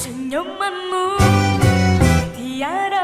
senyumanmu tiada